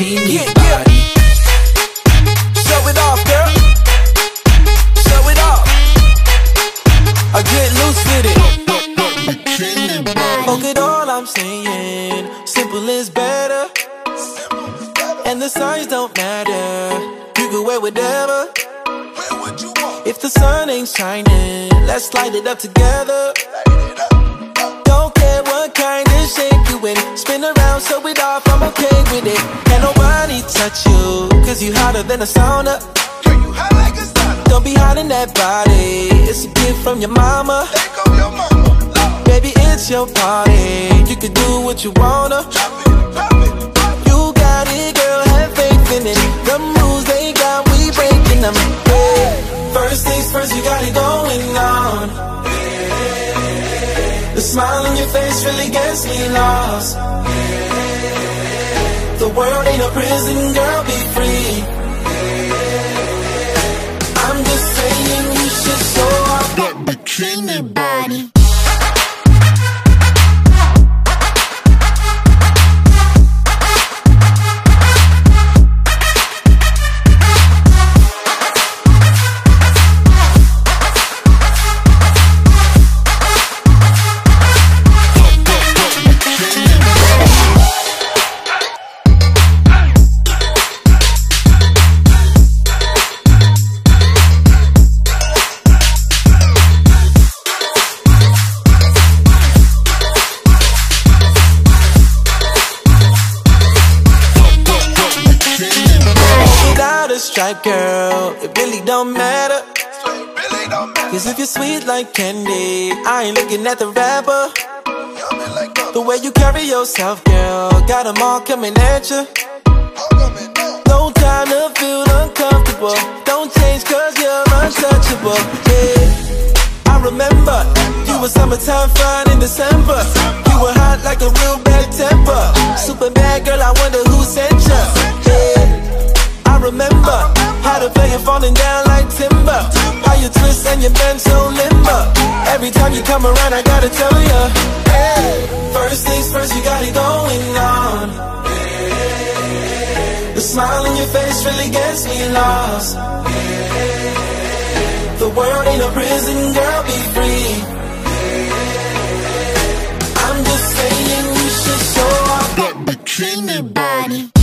routine, yeah, body. Yeah. Show it off, girl. Show it off. I get loose with it. Fuck it all, I'm saying. Simple is better. And the signs don't matter. You can wear whatever. If the sun ain't shining, let's light it up together. Don't care what kind hotter than a sauna. Girl, you hot like a sauna. Don't be hiding that body, it's a gift from your mama. Your mama. Love. Baby, it's your party, you can do what you wanna. Drop it, drop it, drop it. You got it, girl, have faith in it. The moves they got, we breaking them. Yeah. First things first, you got it going on. The smile on your face really gets me lost. The world ain't a prison, girl, be Girl, it really don't matter. So it really don't matter. Cause if you're sweet like candy, I ain't looking at the wrapper. A uh, The way you carry yourself, girl, got them all coming at you. No time to feel uncomfortable. Don't change cause you're untouchable. Yeah, I remember you were summertime fine in December. You were hot like a real bad temper. Super bad girl, I wonder who sent you. It falling down like timber. How you twist and you bend so limber. Every time you come around, I gotta tell you. Hey, first things first, you got it going on. The smile on your face really gets me lost. The world ain't a prison, girl, be free. I'm just saying you should show off that bikini body.